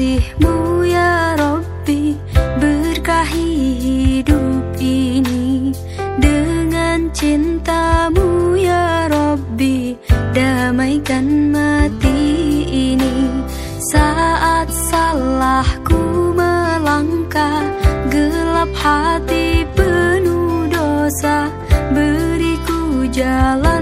Kasihmu ya Rabbi. Berkahi hidup ini Dengan cintamu ya Rabbi. Damaikan mati ini Saat salahku melangkah. Gelap hati penuh dosa. Beriku jalan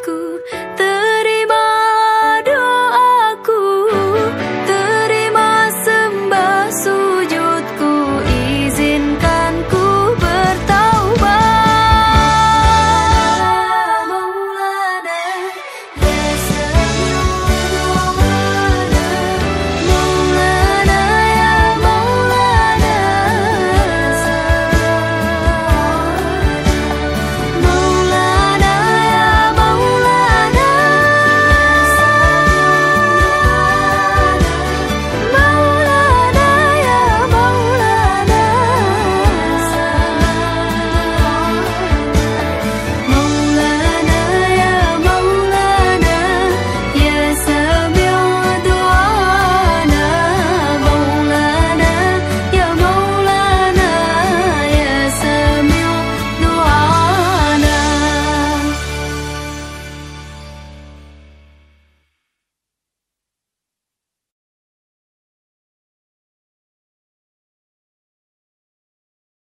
Coup